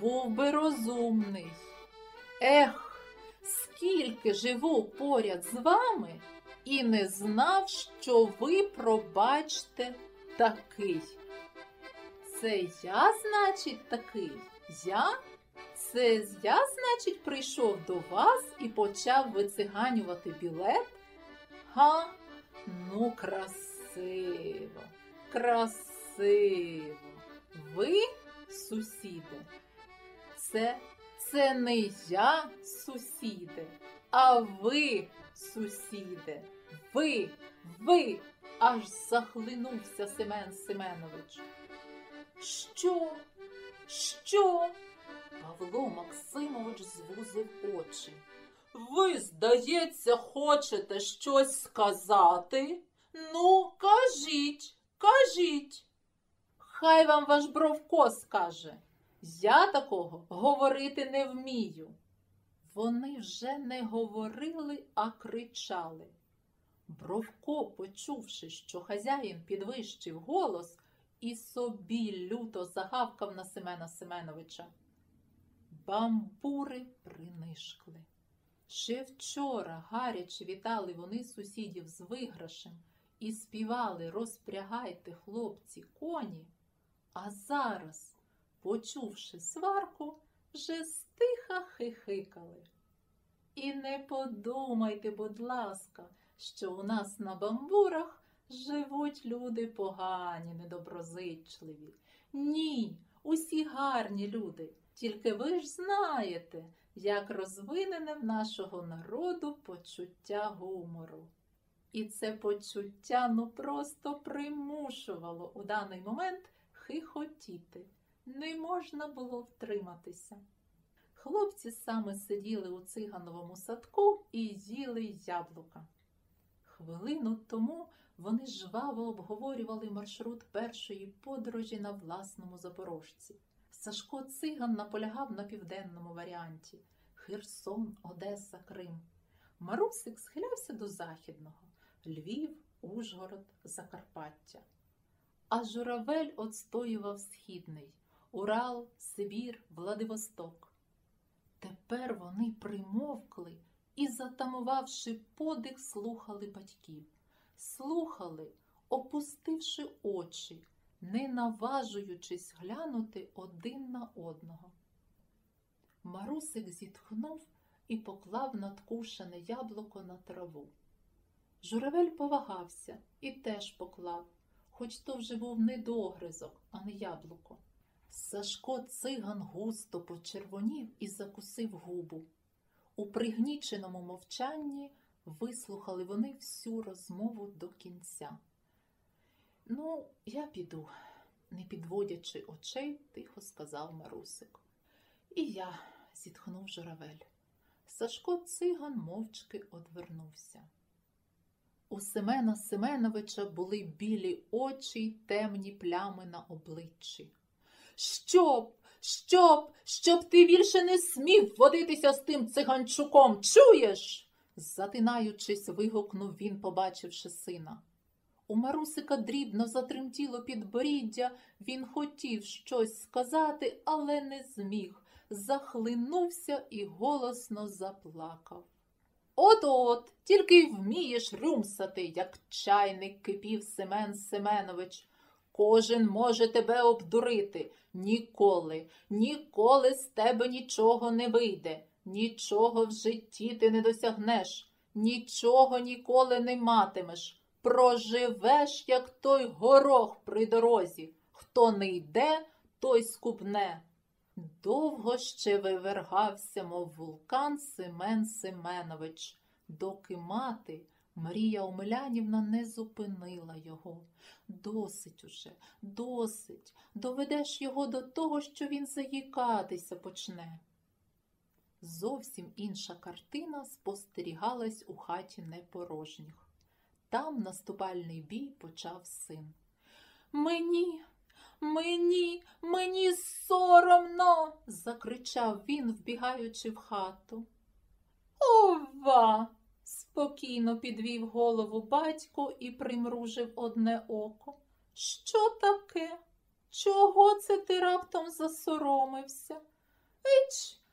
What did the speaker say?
був би розумний. Ех, скільки живу поряд з вами і не знав, що ви, пробачте, такий. Це я, значить, такий? Я? Це я, значить, прийшов до вас і почав вициганювати білет? Га? Ну, красиво, красиво. Ви, сусіди, це, це не я, сусіди, а ви, сусіди. Ви, ви, аж захлинувся Семен Семенович. Що? Що? Павло Максимович звузив очі. Ви, здається, хочете щось сказати? Ну, кажіть, кажіть. Хай вам ваш Бровко скаже. Я такого говорити не вмію. Вони вже не говорили, а кричали. Бровко, почувши, що хазяїн підвищив голос, і собі люто загавкав на Семена Семеновича. Бамбури принишкли. Ще вчора гаряче вітали вони сусідів з виграшем і співали Розпрягайте, хлопці, коні. А зараз, почувши сварку, вже стиха хихикали. І не подумайте, будь ласка, що у нас на бамбурах живуть люди погані, недоброзичливі. Ні, усі гарні люди. Тільки ви ж знаєте, як розвинене в нашого народу почуття гумору. І це почуття ну просто примушувало у даний момент хихотіти. Не можна було втриматися. Хлопці саме сиділи у цигановому садку і їли яблука. Хвилину тому вони жваво обговорювали маршрут першої подорожі на власному запорожці. Сашко циган наполягав на південному варіанті Херсон, Одеса, Крим. Марусик схилявся до західного Львів, Ужгород, Закарпаття. А журавель отстоював східний Урал, Сибір, Владивосток. Тепер вони примовкли і, затамувавши подих, слухали батьків. Слухали, опустивши очі, не наважуючись глянути один на одного. Марусик зітхнув і поклав надкушене яблуко на траву. Журавель повагався і теж поклав, хоч то вже був не догризок, а не яблуко. Сашко циган густо почервонів і закусив губу. У пригніченому мовчанні вислухали вони всю розмову до кінця. Ну, я піду, не підводячи очей, тихо сказав Марусик. І я, зітхнув журавель. Сашко циган мовчки одвернувся. У Семена Семеновича були білі очі й темні плями на обличчі. Щоб, щоб, щоб ти більше не смів водитися з тим циганчуком, чуєш? затинаючись, вигукнув він, побачивши сина. У Марусика дрібно затремтіло підборіддя, він хотів щось сказати, але не зміг, захлинувся і голосно заплакав. От-от, тільки й вмієш рюмсати, як чайник кипів Семен Семенович. Кожен може тебе обдурити. Ніколи, ніколи з тебе нічого не вийде, нічого в житті ти не досягнеш, нічого ніколи не матимеш. Проживеш, як той горох при дорозі. Хто не йде, той скубне. Довго ще вивергався, мов вулкан Семен Семенович, доки мати Марія Омелянівна не зупинила його. Досить уже, досить, доведеш його до того, що він заїкатися почне. Зовсім інша картина спостерігалась у хаті непорожніх. Там наступальний бій почав син. Мені, мені, мені соромно. закричав він, вбігаючи в хату. Ова. Спокійно підвів голову батько і примружив одне око. Що таке? Чого це ти раптом засоромився? Ич!